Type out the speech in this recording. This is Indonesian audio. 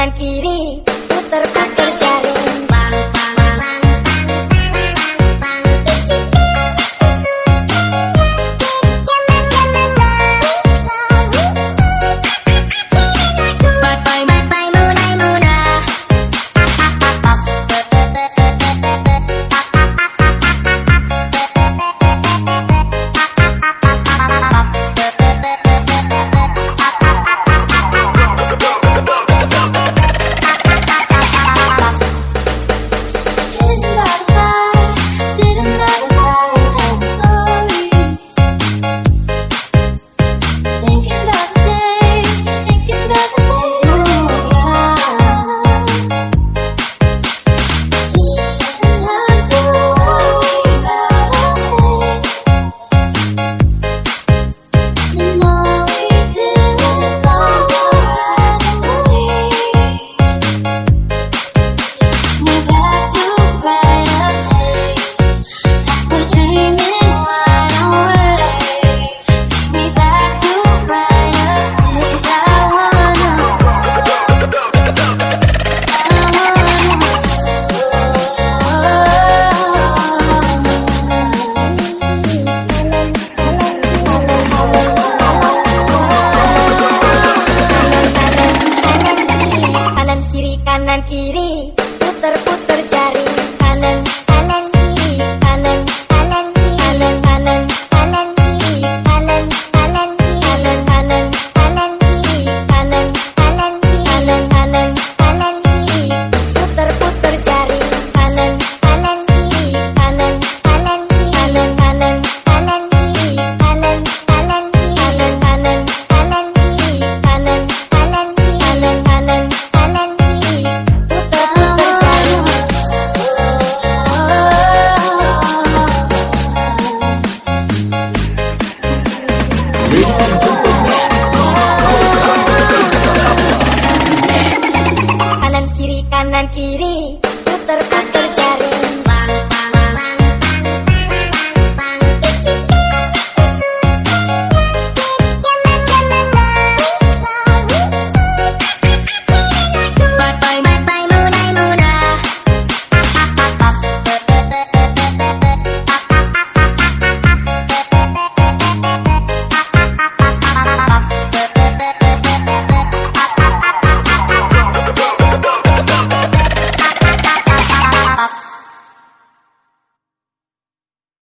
kanan kiri nanti. Kanan kiri kanan kiri.